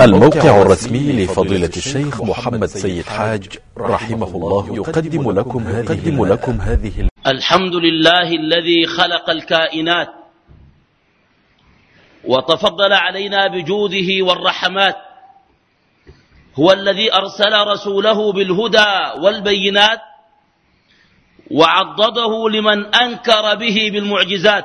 الموقع الرسمي لفضيلة الشيخ محمد سيد حاج رحمه الله يقدم لكم يقدم لكم هذه الحمد لله الذي خلق الكائنات وتفضل علينا بجوده والرحمات. هو الذي أرسل رسوله بالهدى والبينات وعضده لمن أنكر به بالمعجزات.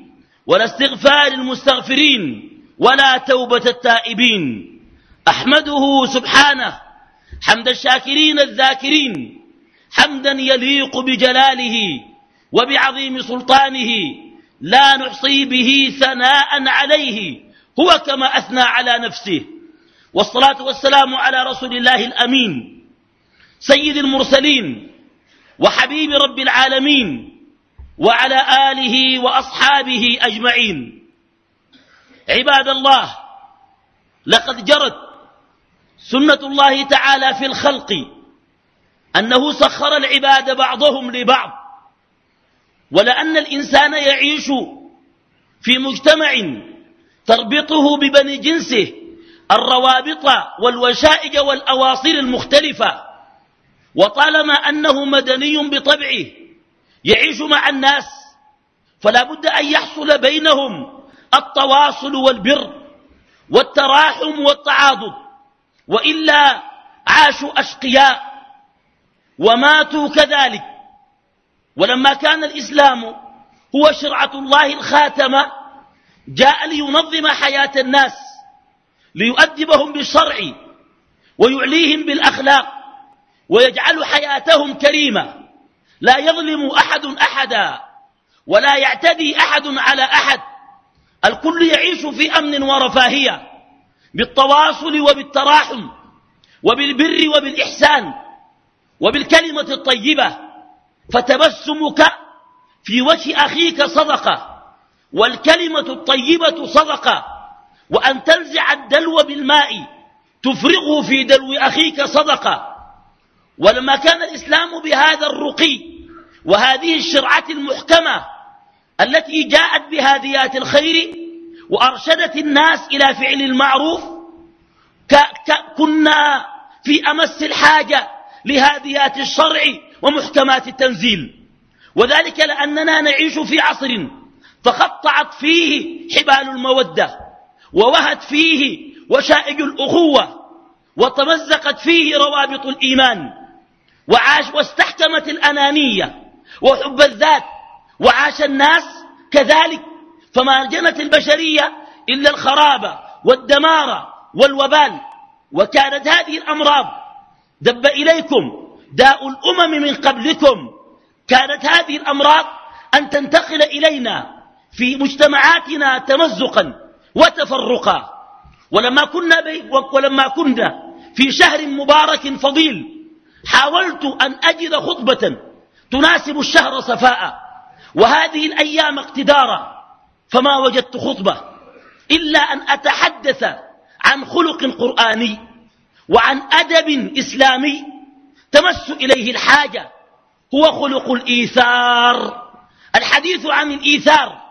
ولا استغفار المستغفرين ولا توبة التائبين. أحمده سبحانه حمد الشاكرين الذاكرين حمدا يليق بجلاله وبعظيم سلطانه لا نحصي به ثناء عليه هو كما أثنى على نفسه. والصلاة والسلام على رسول الله الأمين سيد المرسلين وحبيب رب العالمين وعلى آله وأصحابه أجمعين. عباد الله لقد جرت سنة الله تعالى في الخلق أنه سخر العباد بعضهم لبعض ولأن الإنسان يعيش في مجتمع تربطه ببني جنسه الروابط والوشائج والأواصر المختلفة وطالما أنه مدني بطبعه يعيش مع الناس فلا بد أن يحصل بينهم التواصل والبر والتراحم والتعاضد وإلا عاشوا أشقياء وماتوا كذلك. ولما كان الإسلام هو شرعة الله الخاتمة جاء لينظم حياة الناس ليؤدبهم بالشرع ويعليهم بالأخلاق ويجعل حياتهم كريمة. لا يظلم أحد أحدا ولا يعتدي أحد على أحد. الكل يعيش في أمن ورفاهية بالتواصل وبالتراحم وبالبر وبالإحسان وبالكلمة الطيبة. فتبسمك في وجه أخيك صدقة والكلمة الطيبة صدقة. وأن تنزع الدلو بالماء تفرغه في دلو أخيك صدقة. ولما كان الإسلام بهذا الرقي وهذه الشرعة المحكمة التي جاءت بهاديات الخير وأرشدت الناس إلى فعل المعروف كنا في أمس الحاجة لهاديات الشرع ومحكمات التنزيل. وذلك لأننا نعيش في عصر تقطعت فيه حبال المودة ووهت فيه وشائج الأخوة وتمزقت فيه روابط الإيمان وعاش واستحكمت الأنانية. وحب الذات وعاش الناس كذلك. فما جنت البشرية إلا الخراب والدمار والوبال. وكانت هذه الأمراض دب إليكم داء الأمم من قبلكم. كانت هذه الأمراض أن تنتقل إلينا في مجتمعاتنا تمزقا وتفرقا. ولما كنا, ولما كنا في شهر مبارك فضيل حاولت أن أجد خطبة تناسب الشهر صفاء وهذه الأيام اقتدارا فما وجدت خطبة إلا أن أتحدث عن خلق قرآني وعن أدب إسلامي تمس إليه الحاجة هو خلق الإيثار. الحديث عن الإيثار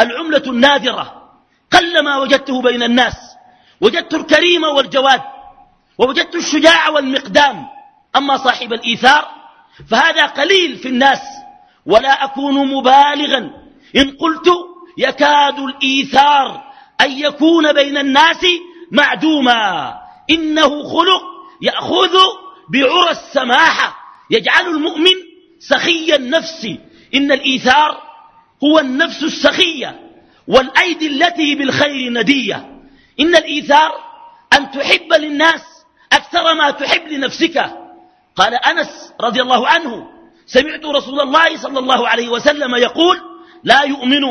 العملة النادرة قلما وجدته بين الناس وجدت الكريم والجواد ووجدت الشجاع والمقدام. أما صاحب الإيثار فهذا قليل في الناس. ولا أكون مبالغا. إن قلت يكاد الإيثار أن يكون بين الناس معدوما. إنه خلق يأخذ بعرى السماحة يجعل المؤمن سخي النفس. إن الإيثار هو النفس السخية. والأيدي التي بالخير ندية. إن الإيثار أن تحب للناس أكثر ما تحب لنفسك. قال أنس رضي الله عنه سمعت رسول الله صلى الله عليه وسلم يقول لا يؤمن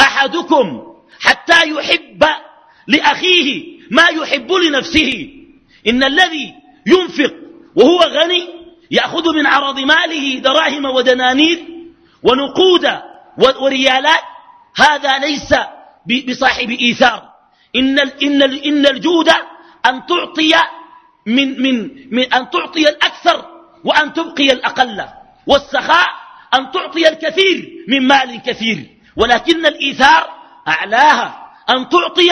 أحدكم حتى يحب لأخيه ما يحب لنفسه. إن الذي ينفق وهو غني يأخذ من عرض ماله دراهم ودنانير ونقود وريالات. هذا ليس بصاحب إيثار. إن, إن, إن الجود أن تعطي من, من, من أن تعطي الأكثر وأن تبقي الأقل. والسخاء أن تعطي الكثير من مال كثير ولكن الإيثار أعلاها. أن تعطي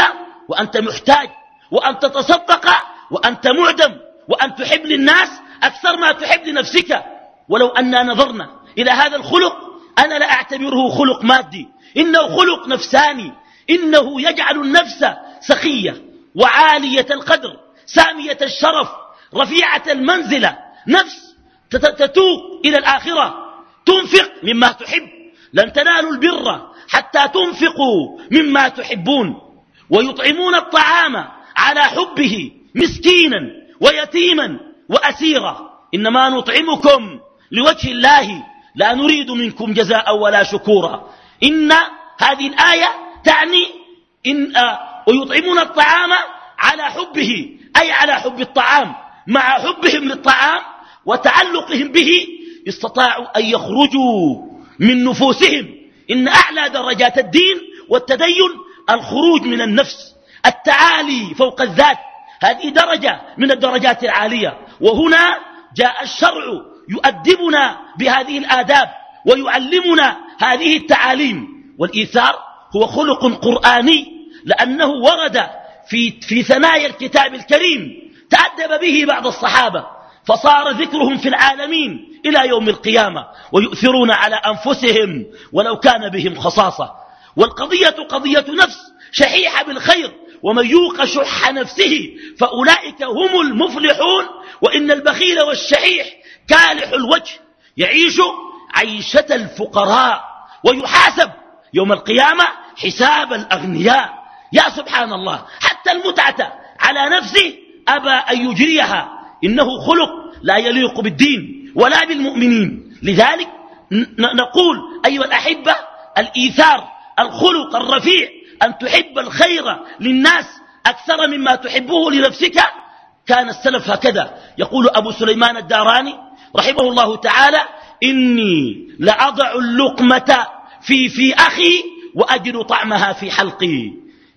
وأنت محتاج. وأن تتصدق وأنت معدم. وأن تحب للناس أكثر ما تحب لنفسك. ولو أننا نظرنا إلى هذا الخلق أنا لا أعتبره خلق مادي. إنه خلق نفساني. إنه يجعل النفس سخية وعالية القدر. سامية الشرف رفيعة المنزلة نفس تتوق إلى الآخرة. تنفق مما تحب. لن تنالوا البر حتى تنفقوا مما تحبون. ويطعمون الطعام على حبه مسكينا ويتيما وأسيرا. إنما نطعمكم لوجه الله لا نريد منكم جزاء ولا شكورا. إن هذه الآية تعني إن آه ويطعمون الطعام على حبه. أي على حب الطعام مع حبهم للطعام وتعلقهم به استطاعوا أن يخرجوا من نفوسهم. إن أعلى درجات الدين والتدين الخروج من النفس التعالي فوق الذات. هذه درجة من الدرجات العالية. وهنا جاء الشرع يؤدبنا بهذه الآداب ويعلمنا هذه التعاليم. والإيثار هو خلق قرآني لأنه ورد في, في ثنايا الكتاب الكريم تأدب به بعض الصحابة فصار ذكرهم في العالمين إلى يوم القيامة ويؤثرون على أنفسهم ولو كان بهم خصاصة. والقضية قضية نفس شحيحة بالخير ومن يوق شح نفسه فأولئك هم المفلحون وإن البخيل والشحيح كالح الوجه يعيش عيشة الفقراء ويحاسب يوم القيامة حساب الأغنياء. يا سبحان الله حتى المتعة على نفسه أبى أن يجريها. إنه خلق لا يليق بالدين ولا بالمؤمنين. لذلك نقول أيها الأحبة الإيثار الخلق الرفيع أن تحب الخير للناس أكثر مما تحبه لنفسك. كان السلف هكذا. يقول أبو سليمان الداراني رحمه الله تعالى إني لأضع اللقمة في في أخي وأجد طعمها في حلقي.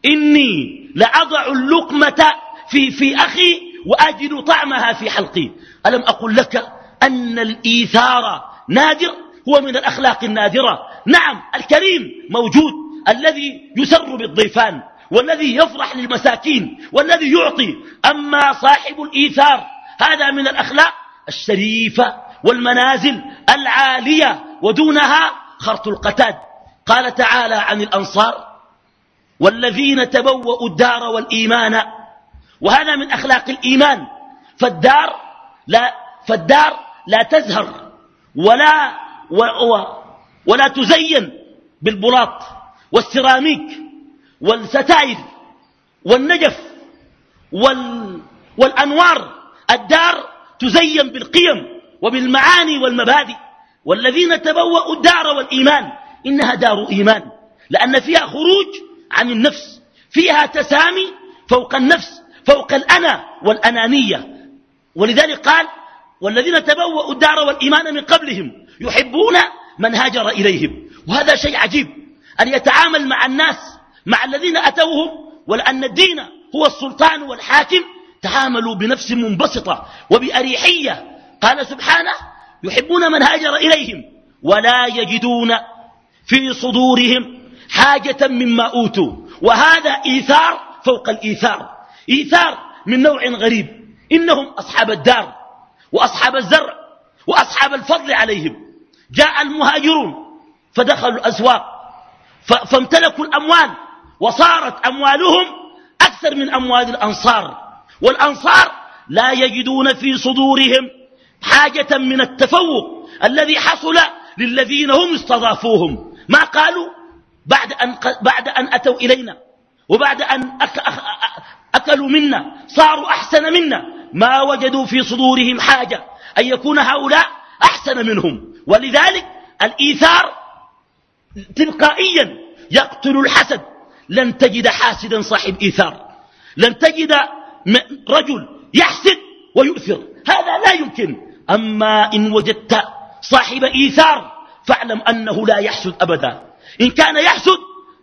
إني لأضع اللقمة في في أخي وأجد طعمها في حلقي. ألم أقل لك أن الإيثار نادر؟ هو من الأخلاق النادرة. نعم الكريم موجود الذي يسر بالضيفان والذي يفرح للمساكين والذي يعطي. أما صاحب الإيثار هذا من الأخلاق الشريفة والمنازل العالية ودونها خرط القتاد. قال تعالى عن الأنصار والذين تبوأوا الدار والإيمان وهذا من أخلاق الإيمان. فالدار لا, فالدار لا تزهر ولا, ولا تزين بالبلاط والسيراميك والستائر والنجف وال والأنوار. الدار تزين بالقيم وبالمعاني والمبادئ. والذين تبوأوا الدار والإيمان إنها دار إيمان لأن فيها خروج عن النفس. فيها تسامي فوق النفس فوق الأنا والأنانية. ولذلك قال والذين تبوأوا الدار والإيمان من قبلهم يحبون من هاجر إليهم. وهذا شيء عجيب. أن يتعامل مع الناس مع الذين أتوهم ولأن الدين هو السلطان والحاكم. تعاملوا بنفس منبسطة وبأريحية. قال سبحانه يحبون من هاجر إليهم ولا يجدون في صدورهم حاجة مما أوتوا. وهذا إيثار فوق الإيثار. إيثار من نوع غريب. إنهم أصحاب الدار وأصحاب الزرع وأصحاب الفضل عليهم. جاء المهاجرون فدخلوا الأسواق فامتلكوا الأموال وصارت أموالهم أكثر من أموال الأنصار. والأنصار لا يجدون في صدورهم حاجة من التفوق الذي حصل للذين هم استضافوهم. ما قالوا؟ بعد أن, بعد أن أتوا إلينا وبعد أن أكلوا منا صاروا أحسن منا ما وجدوا في صدورهم حاجة أن يكون هؤلاء أحسن منهم. ولذلك الإيثار تلقائيا يقتل الحسد. لن تجد حاسدا صاحب إيثار. لن تجد رجل يحسد ويؤثر. هذا لا يمكن. أما إن وجدت صاحب إيثار فاعلم أنه لا يحسد أبدا. إن كان يحسد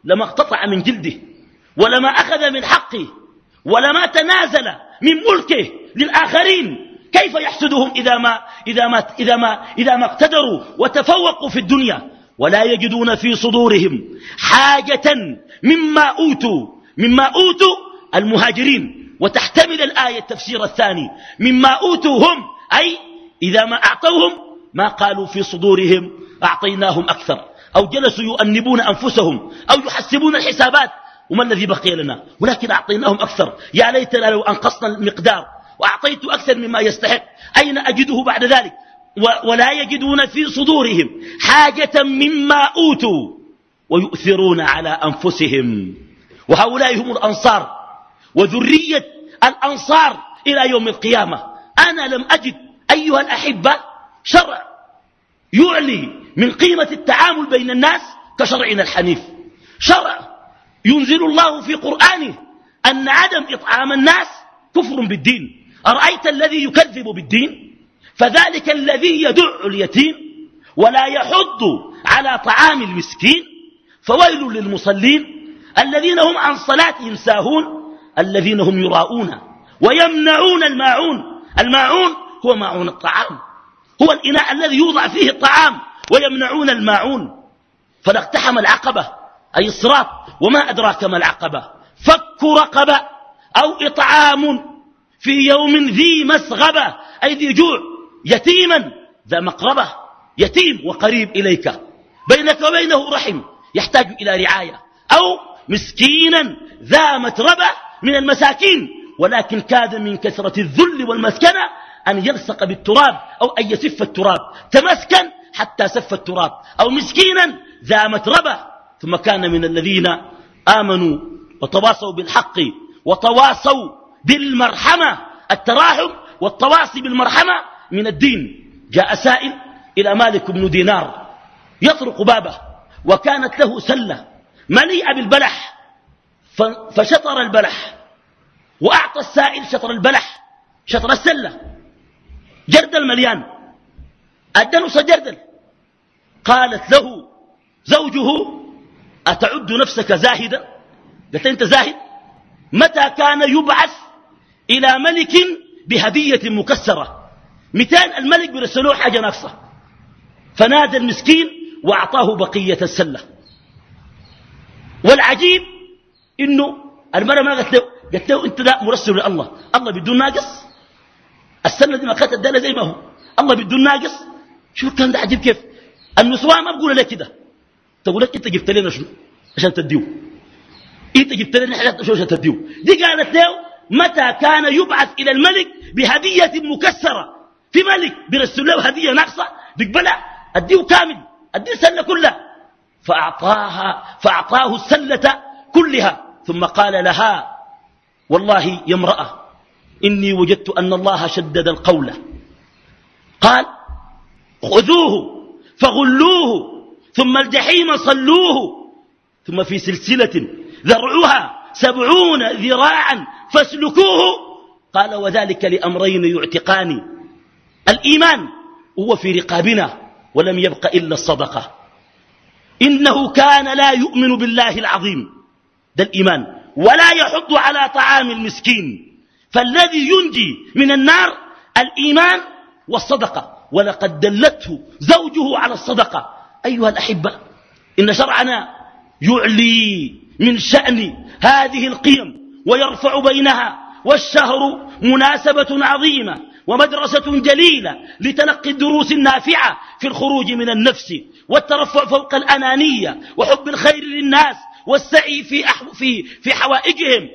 لما اقتطع من جلده ولما أخذ من حقه ولما تنازل من ملكه للآخرين كيف يحسدهم إذا ما, إذا ما, إذا ما, إذا ما اقتدروا وتفوقوا في الدنيا؟ ولا يجدون في صدورهم حاجة مما أوتوا مما أوتوا المهاجرين. وتحتمل الآية التفسير الثاني مما أوتوا هم أي إذا ما أعطوهم ما قالوا في صدورهم أعطيناهم أكثر. أو جلسوا يؤنبون أنفسهم أو يحسبون الحسابات وما الذي بقي لنا؟ ولكن أعطيناهم أكثر. يا ليتنا لو أنقصنا المقدار وأعطيت أكثر مما يستحق. أين أجده بعد ذلك؟ ولا يجدون في صدورهم حاجة مما أوتوا ويؤثرون على أنفسهم. وهؤلاء هم الأنصار. وذرية الأنصار إلى يوم القيامة. أنا لم أجد أيها الأحبة شرع يعلي من قيمة التعامل بين الناس كشرعنا الحنيف. شرع ينزل الله في قرآنه أن عدم إطعام الناس كفر بالدين. أرأيت الذي يكذب بالدين؟ فذلك الذي يدع اليتيم ولا يحض على طعام المسكين. فويل للمصلين الذين هم عن صلاتهم ساهون الذين هم يراءون ويمنعون الماعون. الماعون هو ماعون الطعام. هو الإناء الذي يوضع فيه الطعام. ويمنعون الماعون. فلاقتحم العقبة أي الصراط وما أدراك ما العقبة. فك رقبة أو إطعام في يوم ذي مسغبة أي ذي جوع. يتيما ذا مقربة. يتيم وقريب إليك. بينك وبينه رحم يحتاج إلى رعاية. أو مسكينا ذا متربة من المساكين. ولكن كاد من كثرة الذل والمسكنة أن يلصق بالتراب أو أن يسف التراب. تمسكن حتى سف التراب. أو مسكينا ذا متربة ثم كان من الذين آمنوا وتواصوا بالحق وتواصوا بالمرحمة. التراحم والتواصي بالمرحمة من الدين. جاء سائل إلى مالك بن دينار يطرق بابه. وكانت له سلة مليئة بالبلح. فشطر البلح. وأعطى السائل شطر البلح. شطر السلة. جردل أدى جردل قالت له زوجه أتعد نفسك زاهدا؟ قلت أنت زاهد؟ متى كان يبعث إلى ملك بهدية مكسرة؟ متان الملك برسلوه حاجة ناقصة. فنادى المسكين وأعطاه بقية السلة. والعجيب إنه المرأة ما قالت له قالت له أنت لا مرسل لله. الله بدون ناقص؟ السنة دي ما الدالة زي ما هو. الله بدون ناقص؟ شو كان ده عجيب كيف. النسوان ما بقول لك كده. تقول لك انت جبت لنا شنو؟ عشان تديه انت جبت لنا حاجات شو عشان تديه دي قالت له متى كان يبعث إلى الملك بهدية مكسرة؟ في ملك بيرسل له هدية ناقصة؟ بيقبلها اديه كامل. اديه السله كلها. فاعطاها فأعطاه السلة كلها. ثم قال لها والله يا امرأة إني وجدت أن الله شدد القول. قال خذوه فغلوه ثم الجحيم صلوه ثم في سلسلة ذرعها سبعون ذراعا فاسلكوه. قال وذلك لأمرين يعتقان. الإيمان هو في رقابنا ولم يبق إلا الصدقة. إنه كان لا يؤمن بالله العظيم. ده الإيمان. ولا يحض على طعام المسكين. فالذي ينجي من النار الإيمان والصدقة. ولقد دلته زوجه على الصدقة. أيها الأحبة إن شرعنا يعلي من شأن هذه القيم ويرفع بينها والشهر مناسبة عظيمة ومدرسة جليلة لتلقي الدروس النافعة في الخروج من النفس والترفع فوق الأنانية وحب الخير للناس والسعي في, في, في حوائجهم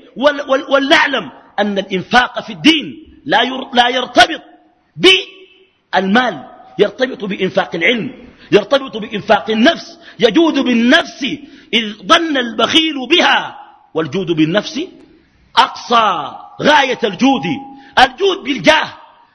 ولنعلم أن الإنفاق في الدين لا لا يرتبط بالمال يرتبط بإنفاق العلم يرتبط بإنفاق النفس يجود بالنفس إذ ظن البخيل بها والجود بالنفس أقصى غاية الجود الجود بالجاه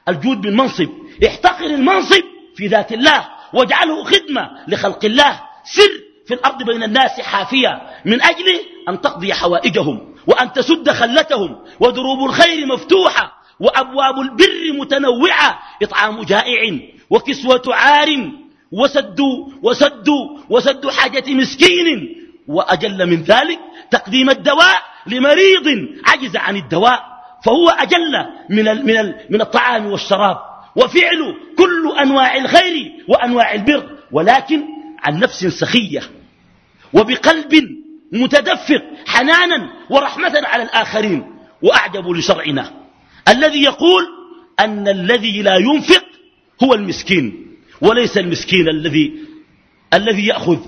الجود بالمنصب احتقر المنصب في ذات الله واجعله خدمة لخلق الله سر في الأرض بين الناس حافية من أجل أن تقضي حوائجهم وأن تسد خلتهم ودروب الخير مفتوحة وأبواب البر متنوعة إطعام جائع وكسوة عار وسد وسد وسد حاجة مسكين. وأجل من ذلك تقديم الدواء لمريض عجز عن الدواء فهو أجل من, من, من الطعام والشراب. وفعل كل أنواع الخير وأنواع البر ولكن عن نفس سخية. وبقلب متدفق حنانا ورحمة على الآخرين وأعجب لشرعنا. الذي يقول أن الذي لا ينفق هو المسكين وليس المسكين الذي الذي يأخذ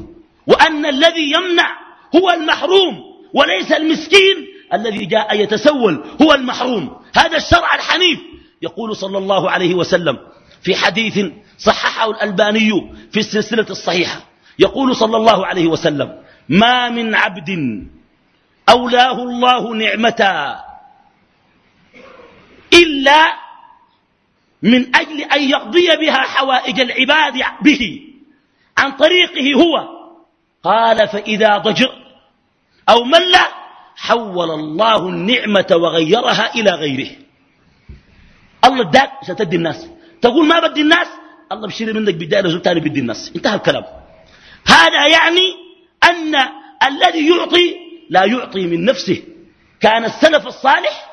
وأن الذي يمنع هو المحروم وليس المسكين الذي جاء يتسول هو المحروم. هذا الشرع الحنيف. يقول صلى الله عليه وسلم في حديث صححه الألباني في السلسلة الصحيحة. يقول صلى الله عليه وسلم ما من عبد أولاه الله نعمة إلا من أجل أن يقضي بها حوائج العباد به عن طريقه هو. قال فإذا ضجر أو مل حول الله النعمة وغيرها إلى غيره. الله اداك عشان تدي الناس. تقول ما بدي الناس؟ الله بشير منك بداية رجل ثاني بدي الناس. انتهى الكلام. هذا يعني أن الذي يعطي لا يعطي من نفسه. كان السلف الصالح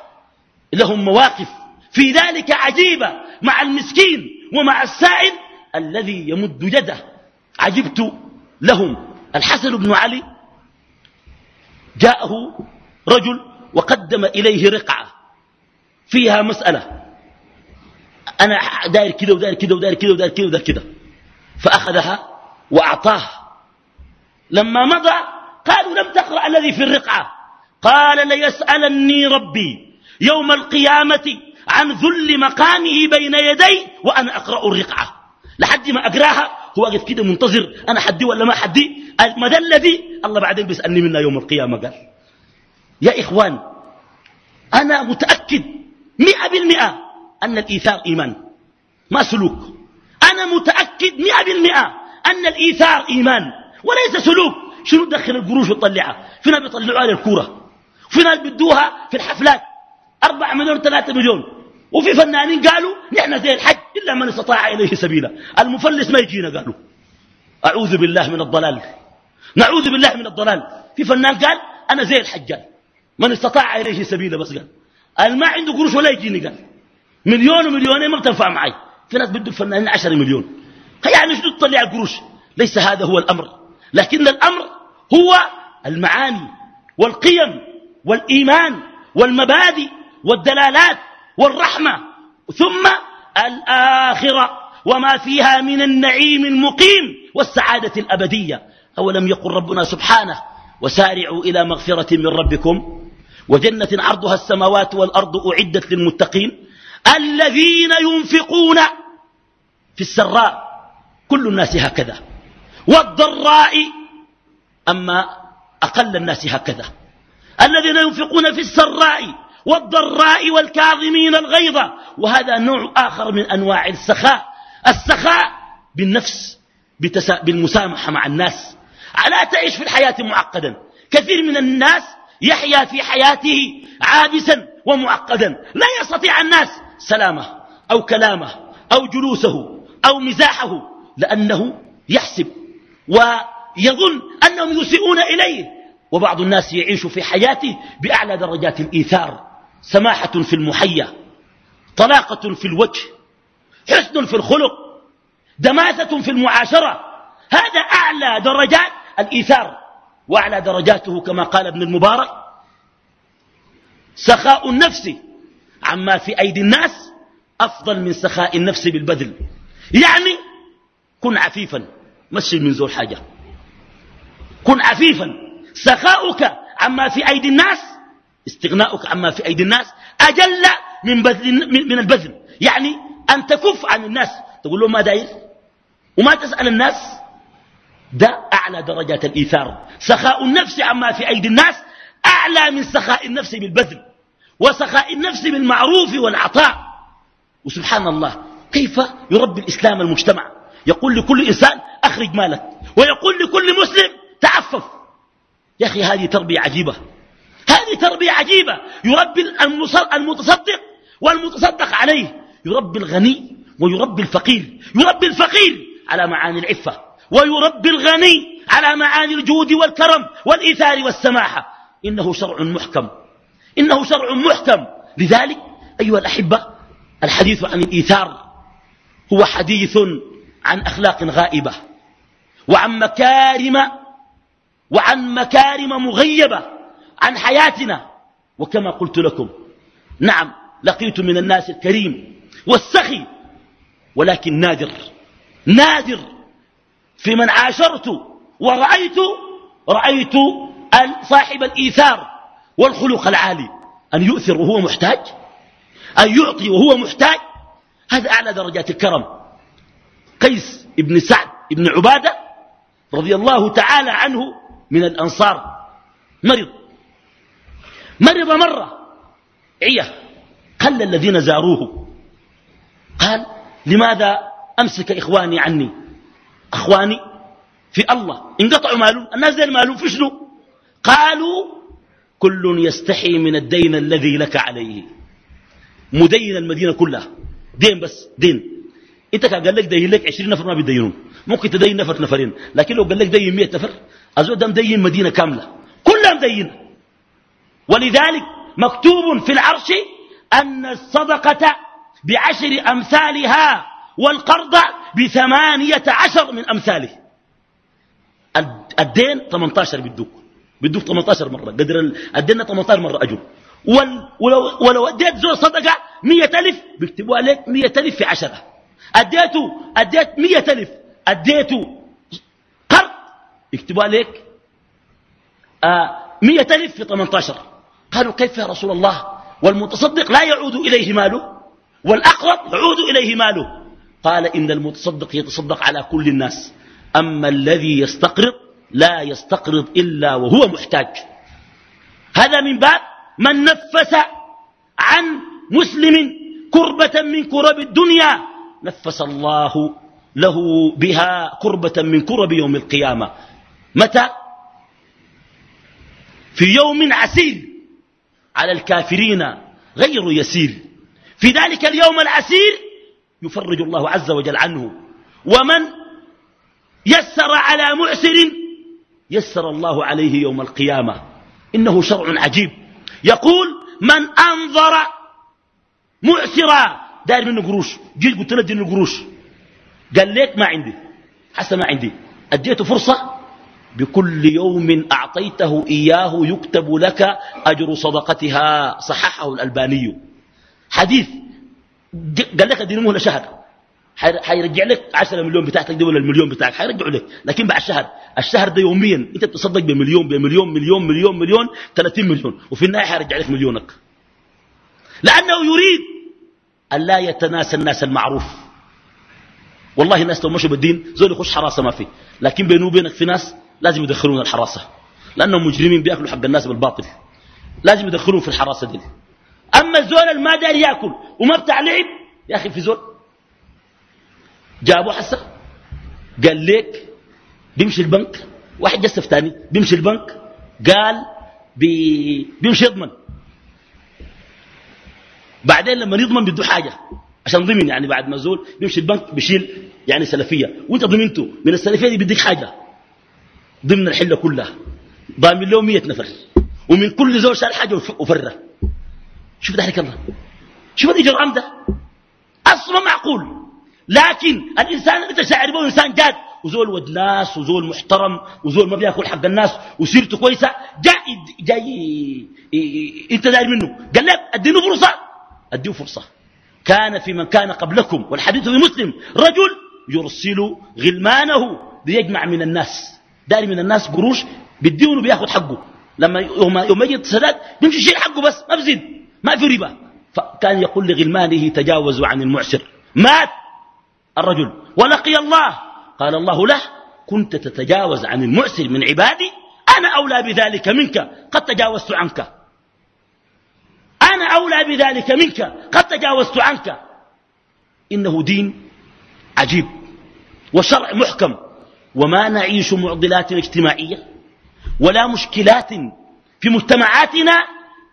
لهم مواقف في ذلك عجيبة مع المسكين ومع السائل الذي يمد يده. عجبت لهم. الحسن بن علي جاءه رجل وقدم إليه رقعة. فيها مسألة. أنا داير كده وداير كده وداير كده وداير كده وداير كده. فأخذها وأعطاه. لما مضى قالوا لم تقرأ الذي في الرقعة. قال ليسألني ربي. يوم القيامة عن ذل مقامه بين يدي وأنا أقرأ الرقعة. لحد ما أقراها هو واقف كده منتظر أنا حدي ولا ما حدي؟ المدى الذي؟ الله بعدين بيسألني منها يوم القيامة. قال يا إخوان أنا متأكد مئة بالمئة أن الإيثار إيمان ما سلوك. أنا متأكد مئة بالمئة أن الإيثار إيمان وليس سلوك. شنو تدخل القروش وتطلعها؟ فينا بيطلعوها للكورة فينا بيدوها في الحفلات أربعة مليون ثلاثة مليون. وفي فنانين قالوا نحن زي الحج إلا من استطاع إليه سبيلا. المفلس ما يجينا قالوا. أعوذ بالله من الضلال. نعوذ بالله من الضلال. في فنان قال أنا زي الحجاج من استطاع إليه سبيلا بس قال. قال ما عنده قروش ولا يجيني قال. مليون ومليونين ما بتنفع معي. في ناس بدوا الفنانين عشر مليون. يعني شنو تطلع القروش؟ ليس هذا هو الأمر. لكن الأمر هو المعاني والقيم والإيمان والمبادئ والدلالات والرحمة. ثم الآخرة وما فيها من النعيم المقيم والسعادة الأبدية. أولم يقل ربنا سبحانه وسارعوا إلى مغفرة من ربكم وجنة عرضها السماوات والأرض أعدت للمتقين. الذين ينفقون في السراء كل الناس هكذا. والضراء أما أقل الناس هكذا. الذين ينفقون في السراء والضراء والكاظمين الغيظ. وهذا نوع آخر من أنواع السخاء. السخاء بالنفس بالمسامحة مع الناس. لا تعيش في الحياة معقدا. كثير من الناس يحيا في حياته عابسا ومعقدا. لا يستطيع الناس سلامه أو كلامه أو جلوسه أو مزاحه لأنه يحسب ويظن أنهم يسيئون إليه. وبعض الناس يعيش في حياته بأعلى درجات الإيثار. سماحة في المحيا طلاقة في الوجه حسن في الخلق دماثة في المعاشرة هذا أعلى درجات الإيثار وأعلى درجاته كما قال ابن المبارك. سخاء النفس عما في أيدي الناس أفضل من سخاء النفس بالبذل. يعني كن عفيفا مشي من زول حاجة كن عفيفا سخاؤك عما في أيدي الناس استغناؤك عما في أيدي الناس أجل من, بذل من البذل. يعني أن تكف عن الناس. تقول لهم ما داير؟ وما تسأل الناس؟ ده أعلى درجات الإيثار. سخاء النفس عما في أيدي الناس أعلى من سخاء النفس بالبذل. وسخاء النفس بالمعروف والعطاء. وسبحان الله كيف يربي الإسلام المجتمع؟ يقول لكل إنسان أخرج مالك. ويقول لكل مسلم تعفف. يا أخي هذه تربية عجيبة. هذه تربية عجيبة. يربي المتصدق والمتصدق عليه. يربي الغني ويربي الفقير. يربي الفقير على معاني العفة. ويربي الغني على معاني الجود والكرم والإيثار والسماحة. إنه شرع محكم. إنه شرع محكم. لذلك أيها الأحبة الحديث عن الإيثار هو حديث عن أخلاق غائبة. وعن مكارم وعن مكارم مغيبة. عن حياتنا. وكما قلت لكم نعم لقيت من الناس الكريم والسخي ولكن نادر نادر في من عاشرت ورأيت رأيت صاحب الإيثار والخلق العالي. أن يؤثر وهو محتاج؟ أن يعطي وهو محتاج؟ هذا أعلى درجات الكرم. قيس بن سعد بن عبادة رضي الله تعالى عنه من الأنصار مرض. مرض مرة. عيه قل الذين زاروه. قال لماذا أمسك إخواني عني؟ أخواني في الله. انقطعوا مالهم. الناس ذي مالهم. في شنو؟ قالوا كل يستحي من الدين الذي لك عليه. مدين المدينة كلها. دين بس دين. إنت كان قال لك دين لك 20 نفر ما بيدينون ممكن تدين نفر نفرين. لكن لو قال لك دين 100 نفر أزود ده مدين مدينة كاملة. كلها مدين ولذلك مكتوب في العرش أن الصدقة بعشر أمثالها والقرض بثمانية عشر من أمثاله. الدين 18 بدوك بدوك 18 مرة. قدر الدين 18 مرة أجر. ولو, أديت زول صدقة مية ألف بيكتبوا عليك مية ألف في عشرة. أديته أديت مية ألف. أديته قرض يكتبوا عليك آه مية ألف في 18 قالوا كيف يا رسول الله؟ والمتصدق لا يعود إليه ماله والأقرض يعود إليه ماله. قال إن المتصدق يتصدق على كل الناس أما الذي يستقرض لا يستقرض إلا وهو محتاج. هذا من باب من نفس عن مسلم كربة من كرب الدنيا نفس الله له بها كربة من كرب يوم القيامة. متى؟ في يوم عسير. على الكافرين غير يسير. في ذلك اليوم العسير يفرج الله عز وجل عنه. ومن يسر على معسر يسر الله عليه يوم القيامة. إنه شرع عجيب. يقول من أنظر معسرا داير منه قروش. جيت قلت له اديني قروش قال ليك ما عندي. حسن ما عندي. أديته فرصة؟ بكل يوم أعطيته إياه يكتب لك أجر صدقتها. صححه الألباني. حديث. قال لك اديني مهلة شهر. حيرجع لك 10 مليون بتاعتك دي ولا المليون بتاعك حيرجعوا لك. لكن بعد شهر. الشهر ده يوميا. أنت بتصدق بمليون بمليون مليون مليون مليون 30 مليون. وفي النهاية حيرجع لك مليونك. لأنه يريد أن لا يتناسى الناس المعروف. والله الناس لو مشوا بالدين زول يخش حراسة ما في لكن بينه وبينك في ناس لازم يدخلون الحراسة لأنهم مجرمين بيأكلوا حق الناس بالباطل. لازم يدخلون في الحراسة دي. أما الزول اللي ما داري يأكل وما بتاع لعب يا أخي في زول جابوا حسه قال لك بيمشي البنك واحد جسف ثاني بيمشي البنك قال بي بيمشي يضمن. بعدين لما يضمن بده حاجة عشان ضمن يعني بعد ما زول بيمشي البنك بيشيل يعني سلفية. وانت ضمنته من السلفية دي بديك حاجة. ضمن الحلة كلها. ضامن له 100 نفر. ومن كل زول شال حاجة وفره. شوف ذلك الله. شوف الإجرام ده أصلا معقول. لكن الإنسان أنت شاعر به إنسان جاد. وزول ود ناس وزول محترم وزول ما بيأكل حق الناس وسيرته كويسة. جاي جاي أنت داير منه. قال لك أدينه فرصة. أديه فرصة. كان في من كان قبلكم. والحديث في مسلم. رجل يرسل غلمانه ليجمع من الناس. داير من الناس قروش بيديونه بياخد حقه. لما يوم يجي السداد بيمشي يشيل حقه بس ما بزيد ما في ربا. فكان يقول لغلمانه تجاوزوا عن المعسر. مات الرجل. ولقي الله. قال الله له كنت تتجاوز عن المعسر من عبادي أنا أولى بذلك منك قد تجاوزت عنك. أنا أولى بذلك منك قد تجاوزت عنك. إنه دين عجيب وشرع محكم. وما نعيش معضلات اجتماعية ولا مشكلات في مجتمعاتنا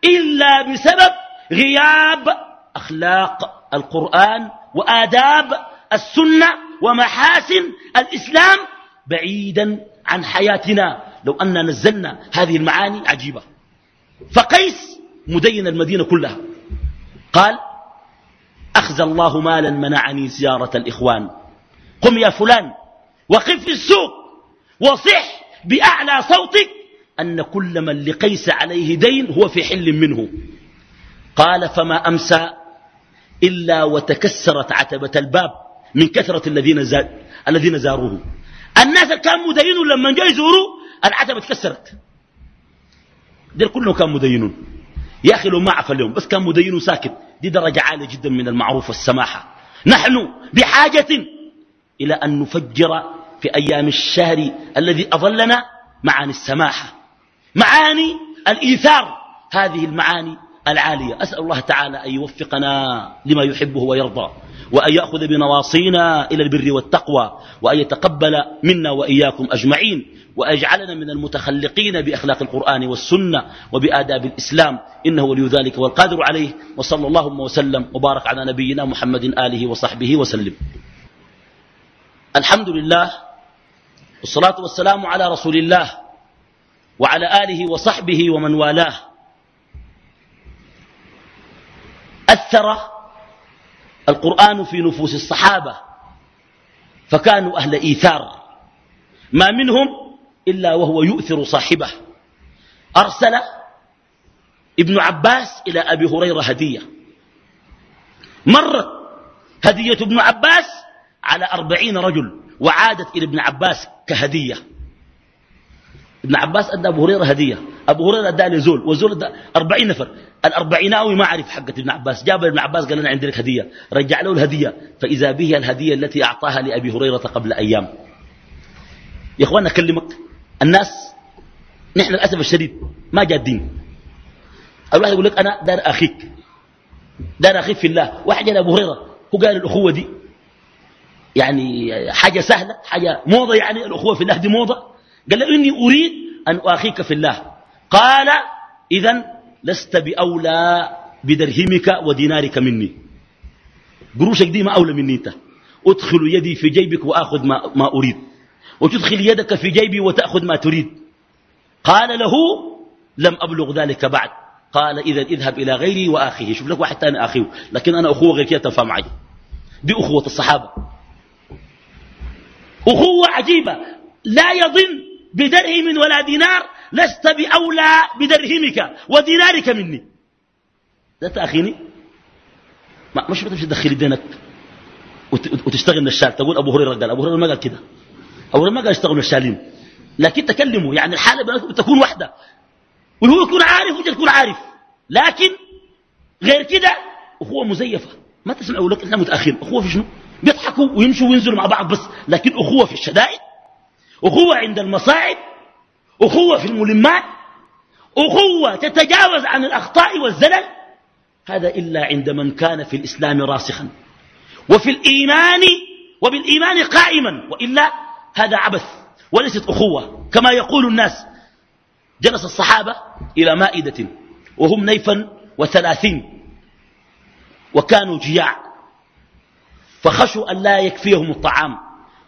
إلا بسبب غياب أخلاق القرآن وآداب السنة ومحاسن الإسلام بعيدا عن حياتنا. لو أننا نزلنا هذه المعاني عجيبة. فقيس مدين المدينة كلها. قال أخزى الله مالا منعني زيارة الإخوان. قم يا فلان. وقف في السوق وصح بأعلى صوتك أن كل من لقيس عليه دين هو في حل منه. قال فما أمسى إلا وتكسرت عتبة الباب من كثرة الذين, زاد الذين زاروه. الناس كانوا مدينون لما جاء يزوروا العتبة تكسرت. دول كلهم كانوا مدينون. يا أخي لو ما عفى اليوم بس كان مدين ساكت دي درجة عالية جدا من المعروف والسماحة. نحن بحاجة إلى أن نفجر في أيام الشهر الذي أظلنا معاني السماحة معاني الإيثار هذه المعاني العالية. أسأل الله تعالى أن يوفقنا لما يحبه ويرضى وأن يأخذ بنواصينا إلى البر والتقوى وأن يتقبل منا وإياكم أجمعين وأجعلنا من المتخلقين بأخلاق القرآن والسنة وبآداب الإسلام. إنه ولي ذلك والقادر عليه وصلى اللهم وسلم وبارك على نبينا محمد آله وصحبه وسلم. الحمد لله والصلاة والسلام على رسول الله وعلى آله وصحبه ومن والاه. أثر القرآن في نفوس الصحابة فكانوا أهل إيثار. ما منهم إلا وهو يؤثر صاحبه. أرسل ابن عباس إلى أبي هريرة هدية. مرت هدية ابن عباس على أربعين رجل وعادت إلى ابن عباس كهدية. ابن عباس أدى أبو هريرة هدية. أبو هريرة أدى لزول وزول أدى أربعين نفر. الأربعيناوي ما عرف حقة ابن عباس. جاب ابن عباس قال أنا عندي لك هدية. رجع له الهدية. فإذا به الهدية التي أعطاها لأبي هريرة قبل أيام. يا إخوانا أكلمك. الناس نحن للأسف الشديد ما جادين. الواحد يقول لك أنا دار أخيك. دار أخيك في الله. واحد جاء أبو هريرة. هو قال الأخوة دي يعني حاجة سهلة حاجة موضة يعني الأخوة في الله دي موضة. قال له إني أريد أن أخيك في الله. قال إذا لست بأولى بدرهمك ودينارك مني. قروشك دي ما أولى مني أنت. أدخل يدي في جيبك وآخذ ما, ما أريد. وتدخل يدك في جيبي وتأخذ ما تريد. قال له لم أبلغ ذلك بعد. قال إذا اذهب إلى غيري وآخيه. شوف لك واحد ثاني آخيه. لكن أنا أخوه غير كده تنفع معي. دي أخوة الصحابة. أخوة عجيبة. لا يظن بدرهم ولا دينار لست بأولى بدرهمك ودينارك مني. لا تأخيني. ما مش بتمشي تدخل دينك وتشتغل نشال تقول أبو هريرة قال أبو هريرة ما قال كده. أبو هريرة ما قال اشتغلوا نشالين لكن تكلموا يعني الحالة بينكم تكون واحدة. وهو يكون عارف وجه يكون عارف. لكن غير كده أخوة مزيفة. ما تسمعوا لك إحنا متأخرين. أخوة في شنو؟ بيضحكوا ويمشوا وينزلوا مع بعض بس. لكن أخوة في الشدائد أخوة عند المصائب أخوة في الملمات أخوة تتجاوز عن الأخطاء والزلل هذا إلا عند من كان في الإسلام راسخا. وفي الإيمان وبالإيمان قائما. وإلا هذا عبث وليست أخوة. كما يقول الناس جلس الصحابة إلى مائدة وهم نيفا وثلاثين وكانوا جياع. فخشوا أن لا يكفيهم الطعام.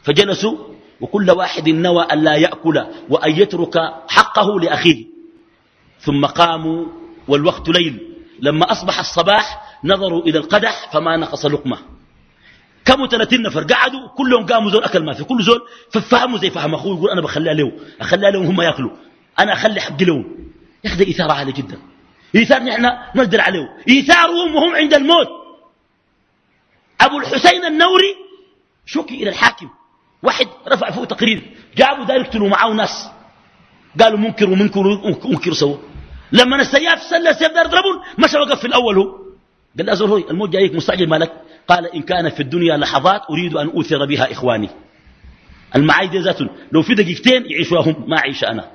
فجلسوا وكل واحد نوى أن لا يأكل وأن يترك حقه لأخيه. ثم قاموا والوقت ليل. لما أصبح الصباح نظروا إلى القدح فما نقص لقمة. كم 30 نفر قعدوا كلهم قاموا زول أكل ما في. كل زول ففهموا زي فهم أخوه يقول أنا بخليها له أخليها لهم هم يأكلوا. أنا أخلي حقي لهم. ده إثارة عالية جدا. إيثار نحن نقدر عليه. إيثارهم وهم عند الموت. أبو الحسين النوري شكي إلى الحاكم. واحد رفع فوق تقرير. جابوا دار يقتلوا معاه ناس. قالوا منكر ومنكر ومنكر سوا. لما السياف سلى السيف دار يضربون مشى وقف في الأول هو. قال له أزول الموت جايك مستعجل مالك. قال إن كان في الدنيا لحظات أريد أن أوثر بها إخواني. المعاي دي ذاته لو في دقيقتين يعيشوا هم ما أعيش أنا.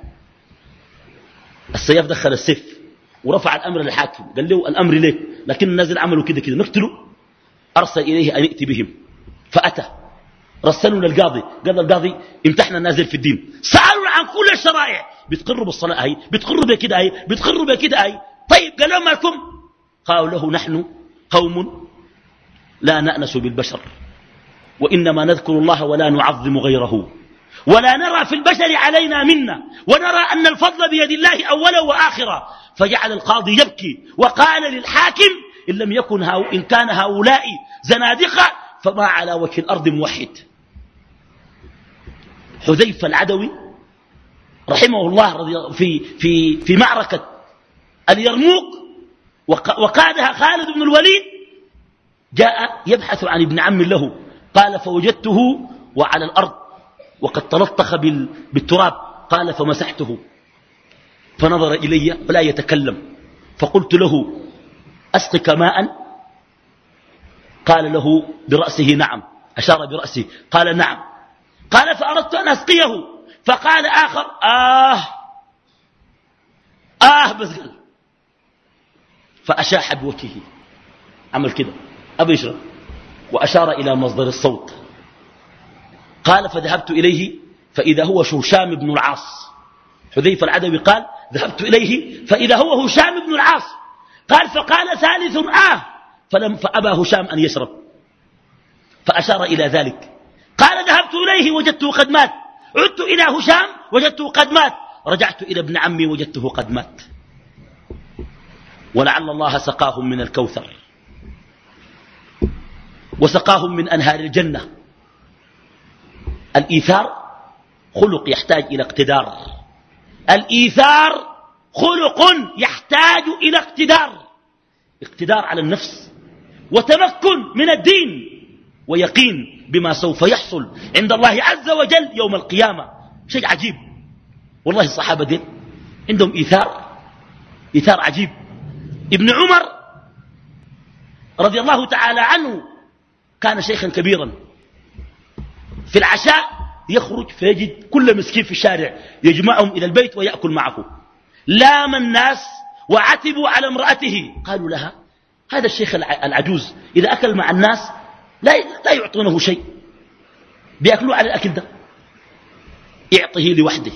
السيف دخل السيف ورفع الأمر للحاكم. قال له الأمر ليك لكن الناس عملوا كده كده. نقتله أرسل إليه أن يأتي بهم. فأتى. رسلوا للقاضي قال القاضي امتحنا النازل في الدين. سألوا عن كل الشرائع. بتقروا بالصلاة هاي بتقروا بكده هاي بتقروا بكده هاي طيب قال لهم مالكم قالوا له نحن قوم لا نأنس بالبشر وإنما نذكر الله ولا نعظم غيره. ولا نرى في البشر علينا منا ونرى أن الفضل بيد الله أولا وآخرا. فجعل القاضي يبكي وقال للحاكم إن لم يكن هاو إن كان هؤلاء زنادقة فما على وجه الأرض موحد. حذيفة العدوي رحمه الله رضي في, في, في معركة اليرموك وقادها خالد بن الوليد جاء يبحث عن ابن عم له قال فوجدته وعلى الأرض وقد تلطخ بالتراب قال فمسحته فنظر إلي ولا يتكلم فقلت له أسقك ماء؟ قال له برأسه نعم. أشار برأسه. قال نعم. قال فأردت أن أسقيه. فقال آخر آه. آه بس قال فأشاح بوجهه. عمل كده. أبي يشرب. وأشار إلى مصدر الصوت. قال فذهبت إليه. فإذا هو شوشام بن العاص. حذيفة العدوي قال ذهبت إليه. فإذا هو هشام بن العاص. قال فقال ثالث آه. فلم فأبى هشام أن يشرب. فأشار إلى ذلك. قال ذهبت إليه وجدته قد مات. عدت إلى هشام وجدته قد مات. رجعت إلى ابن عمي وجدته قد مات. ولعل الله سقاهم من الكوثر. وسقاهم من أنهار الجنة. الإيثار خلق يحتاج إلى اقتدار. الإيثار خلق يحتاج إلى اقتدار. اقتدار على النفس وتمكن من الدين ويقين بما سوف يحصل عند الله عز وجل يوم القيامة. شيء عجيب. والله الصحابة دين عندهم إيثار إيثار عجيب. ابن عمر رضي الله تعالى عنه كان شيخا كبيرا. في العشاء يخرج فيجد كل مسكين في الشارع يجمعهم إلى البيت ويأكل معه. لام الناس وعتبوا على امرأته. قالوا لها هذا الشيخ العجوز إذا أكل مع الناس لا يعطونه شيء. بيأكلوا على الأكل ده. اعطه لوحده.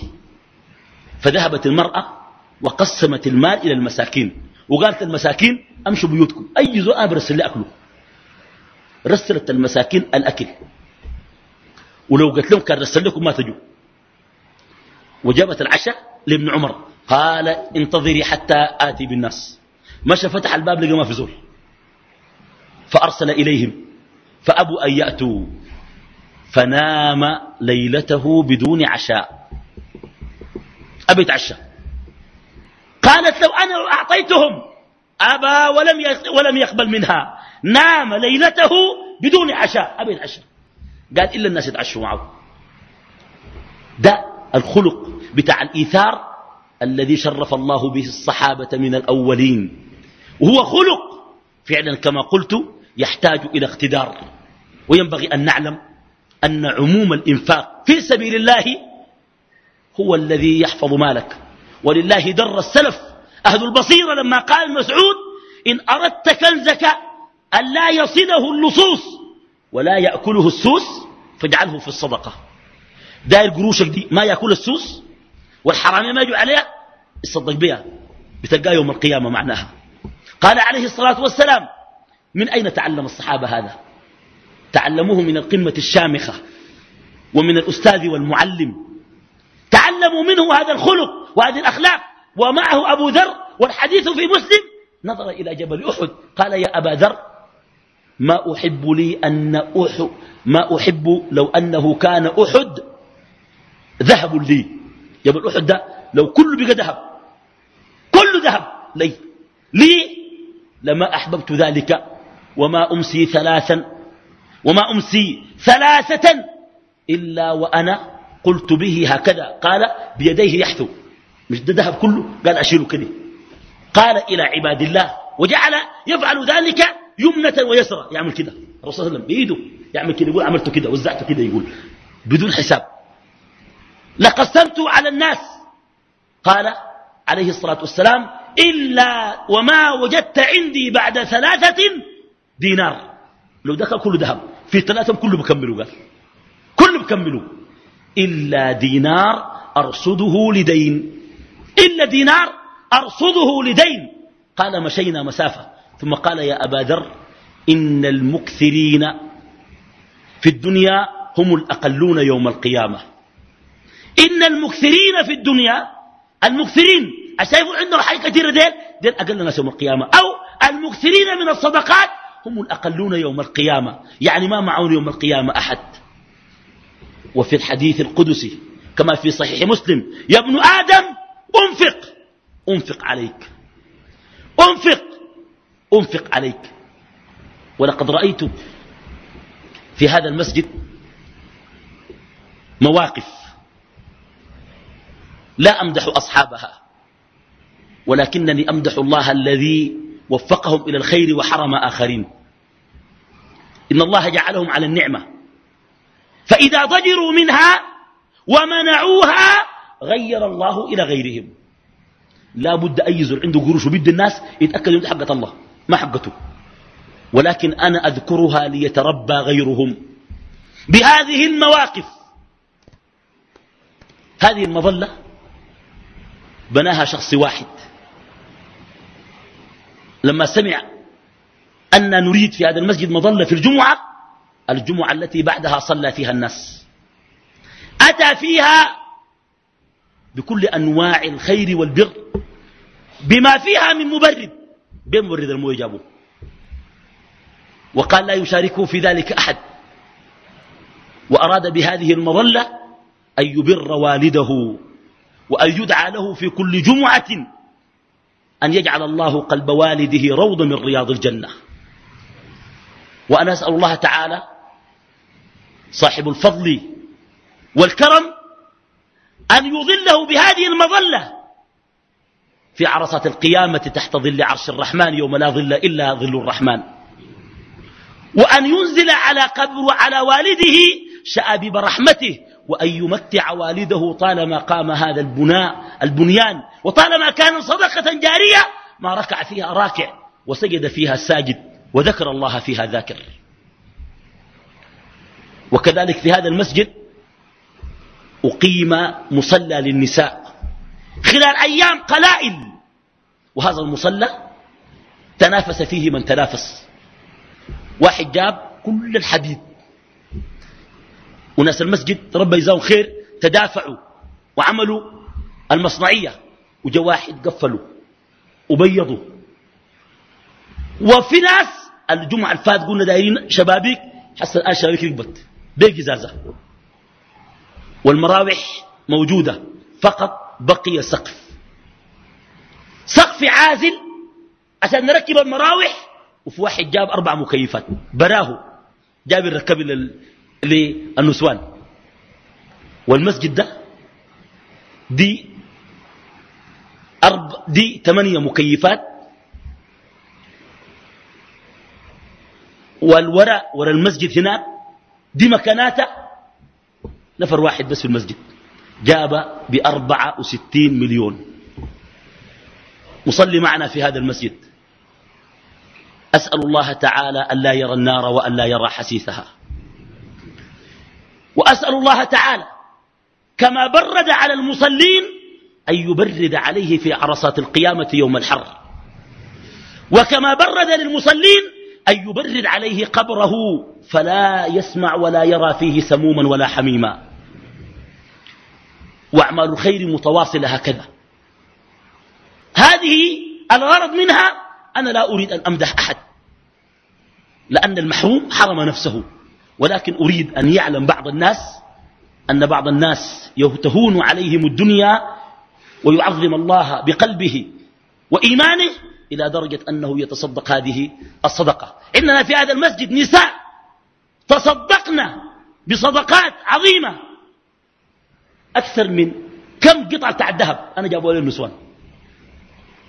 فذهبت المرأة وقسمت المال إلى المساكين. وقالت المساكين أمشوا بيوتكم. أي زؤاب برسل لي أكله. رسلت المساكين الأكل. ولو قلت لهم كان رسل لكم ما تجوا. وجابت العشاء لابن عمر. قال انتظري حتى آتي بالناس. مشى فتح الباب لقى ما في زول. فأرسل إليهم. فأبوا أن يأتوا. فنام ليلته بدون عشاء. أبي يتعشى قالت لو أنا أعطيتهم. أبى ولم ولم يقبل منها. نام ليلته بدون عشاء. أبي يتعشى قال إلا الناس يتعشوا معه. ده الخلق بتاع الإيثار الذي شرف الله به الصحابة من الأولين. وهو خلق. فعلا كما قلت يحتاج إلى اقتدار. وينبغي أن نعلم أن عموم الإنفاق في سبيل الله هو الذي يحفظ مالك. ولله در السلف. أهل البصيرة لما قال مسعود إن أردت كنزك أن لا يصله اللصوص ولا يأكله السوس فاجعله في الصدقة. داير قروشك دي ما يأكل السوس؟ والحرامية ما يجوا عليها يصدق بها بتلقى يوم القيامة معناها. قال عليه الصلاة والسلام من أين تعلم الصحابة هذا؟ تعلموه من القمة الشامخة ومن الأستاذ والمعلم. تعلموا منه هذا الخلق وهذه الأخلاق ومعه أبو ذر والحديث في مسلم. نظر إلى جبل أحد قال يا أبا ذر ما أحب لي أن أحب ما أحب لو أنه كان أحد ذهب لي. جبل أحد ده لو كله بقى ذهب. كله ذهب. لي لي لما أحببت ذلك وما أمسي ثلاثا وما أمسي ثلاثة إلا وأنا قلت به هكذا. قال بيديه يحثو. مش ده ذهب كله؟ قال أشيله كده. قال إلى عباد الله وجعل يفعل ذلك يمنة ويسرى يعمل كده. الرسول صلى الله عليه وسلم بإيده يعمل كده يقول عملت كده وزعته كده يقول بدون حساب. لقسمت على الناس. قال عليه الصلاة والسلام إلا وما وجدت عندي بعد ثلاثة دينار. لو دخل كله ذهب. في ثلاثة كله بكملوا قال. كله بكملوا. إلا دينار أرصده لدين. إلا دينار أرصده لدين. قال مشينا مسافة. ثم قال يا أبا ذر إن المكثرين في الدنيا هم الأقلون يوم القيامة. إن المكثرين في الدنيا المكثرين الشايفون عندهم حاجة كثيرة ديل ديل أقل ناس يوم القيامة. أو المكثرين من الصدقات هم الأقلون يوم القيامة. يعني ما معون يوم القيامة أحد. وفي الحديث القدسي كما في صحيح مسلم يا ابن آدم أنفق. أنفق عليك. أنفق. أنفق عليك. ولقد رأيت في هذا المسجد مواقف. لا أمدح أصحابها. ولكنني أمدح الله الذي وفقهم إلى الخير وحرم آخرين. إن الله جعلهم على النعمة. فإذا ضجروا منها ومنعوها غير الله إلى غيرهم. لا بد أن يزر عنده قروش وبد الناس يتأكد من حقة الله. ما حقته. ولكن أنا أذكرها ليتربى غيرهم. بهذه المواقف. هذه المظلة بناها شخص واحد. لما سمع أن نريد في هذا المسجد مظلة في الجمعة الجمعة التي بعدها صلى فيها الناس. أتى فيها بكل أنواع الخير والبر بما فيها من مبرد. بين مبرد المويه جابوه وقال لا يشاركه في ذلك أحد. وأراد بهذه المظلة أن يبر والده. وأن يدعى له في كل جمعة أن يجعل الله قلب والده روضا من رياض الجنة. وأنا أسأل الله تعالى صاحب الفضل والكرم أن يظله بهذه المظلة في عرصة القيامة تحت ظل عرش الرحمن يوم لا ظل إلا ظل الرحمن. وأن ينزل على قبر على والده شآبيب رحمته وأن يمتع والده طالما قام هذا البناء البنيان. وطالما كان صدقة جارية ما ركع فيها راكع وسجد فيها ساجد وذكر الله فيها ذاكر. وكذلك في هذا المسجد أقيم مصلى للنساء. خلال أيام قلائل. وهذا المصلى تنافس فيه من تنافس. واحد جاب كل الحديد. وناس المسجد رب يجزاهم خير تدافعوا وعملوا المصنعية وجا واحد قفلوا وبيضوا. وفي ناس الجمعة الفات قلنا دايرين شبابيك حتى الآن شبابيك ركبت بقزازة والمراوح موجودة فقط بقي سقف. سقف عازل عشان نركب المراوح وفي واحد جاب أربع مكيفات براه جاب الركب للنسوان. والمسجد ده دي أرب دي ثمانية مكيفات. والوراء وراء المسجد هناك دي مكاناته نفر واحد بس في المسجد. جاب بأربعة وستين مليون. مصلي معنا في هذا المسجد. أسأل الله تعالى أن لا يرى النار وأن لا يرى حسيسها. وأسأل الله تعالى كما برد على المصلين أن يبرد عليه في عرصات القيامة يوم الحر. وكما برد للمصلين أن يبرد عليه قبره فلا يسمع ولا يرى فيه سموما ولا حميما. وأعمال الخير متواصلة هكذا. هذه الغرض منها أنا لا أريد أن أمدح أحد لأن المحروم حرم نفسه. ولكن أريد أن يعلم بعض الناس أن بعض الناس يهتهون عليهم الدنيا ويعظم الله بقلبه وإيمانه إلى درجة أنه يتصدق هذه الصدقة. إننا في هذا المسجد نساء تصدقنا بصدقات عظيمة. أكثر من كم قطعة الذهب أنا جابوا لي النسوان.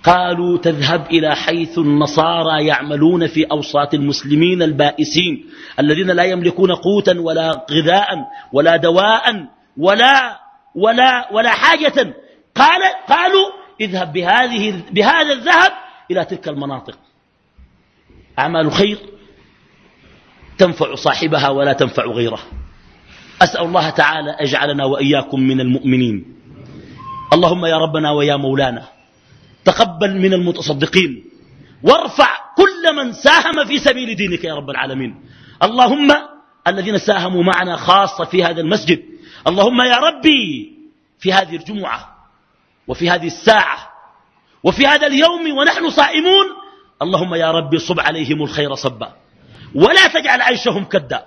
قالوا تذهب إلى حيث النصارى يعملون في أوساط المسلمين البائسين الذين لا يملكون قوتا ولا غذاء ولا دواء ولا, ولا, ولا حاجة. قال قالوا اذهب بهذه بهذا الذهب إلى تلك المناطق. أعمال خير تنفع صاحبها ولا تنفع غيره. أسأل الله تعالى أجعلنا وإياكم من المؤمنين. اللهم يا ربنا ويا مولانا. تقبل من المتصدقين. وارفع كل من ساهم في سبيل دينك يا رب العالمين. اللهم الذين ساهموا معنا خاصة في هذا المسجد. اللهم يا ربي في هذه الجمعة وفي هذه الساعة وفي هذا اليوم ونحن صائمون. اللهم يا ربي صب عليهم الخير صبا. ولا تجعل عيشهم كدا.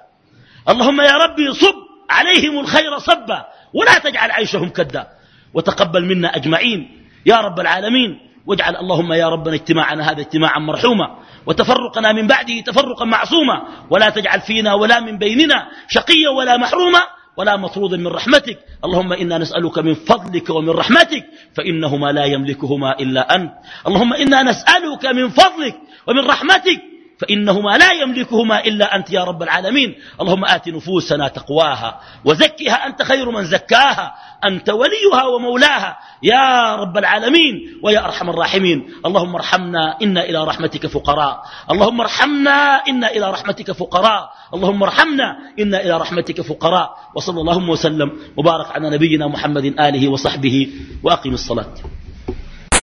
اللهم يا ربي صب عليهم الخير صبا. ولا تجعل عيشهم كدا. وتقبل منا أجمعين. يا رب العالمين واجعل اللهم يا ربنا اجتماعنا هذا اجتماعا مرحوما وتفرقنا من بعده تفرقا معصوما ولا تجعل فينا ولا من بيننا شقيا ولا محروما ولا مطرود من رحمتك. اللهم إنا نسألك من فضلك ومن رحمتك فإنهما لا يملكهما إلا أنت. اللهم إنا نسألك من فضلك ومن رحمتك فإنهما لا يملكهما إلا أنت يا رب العالمين. اللهم آت نفوسنا تقواها وزكها أنت خير من زكاها أنت وليها ومولاها يا رب العالمين ويا أرحم الراحمين. اللهم ارحمنا إنا إلى رحمتك فقراء. اللهم ارحمنا إنا إلى رحمتك فقراء. اللهم ارحمنا إنا إلى رحمتك فقراء. وصلى اللهم وسلم وبارك على نبينا محمد آله وصحبه وأقم الصلاة.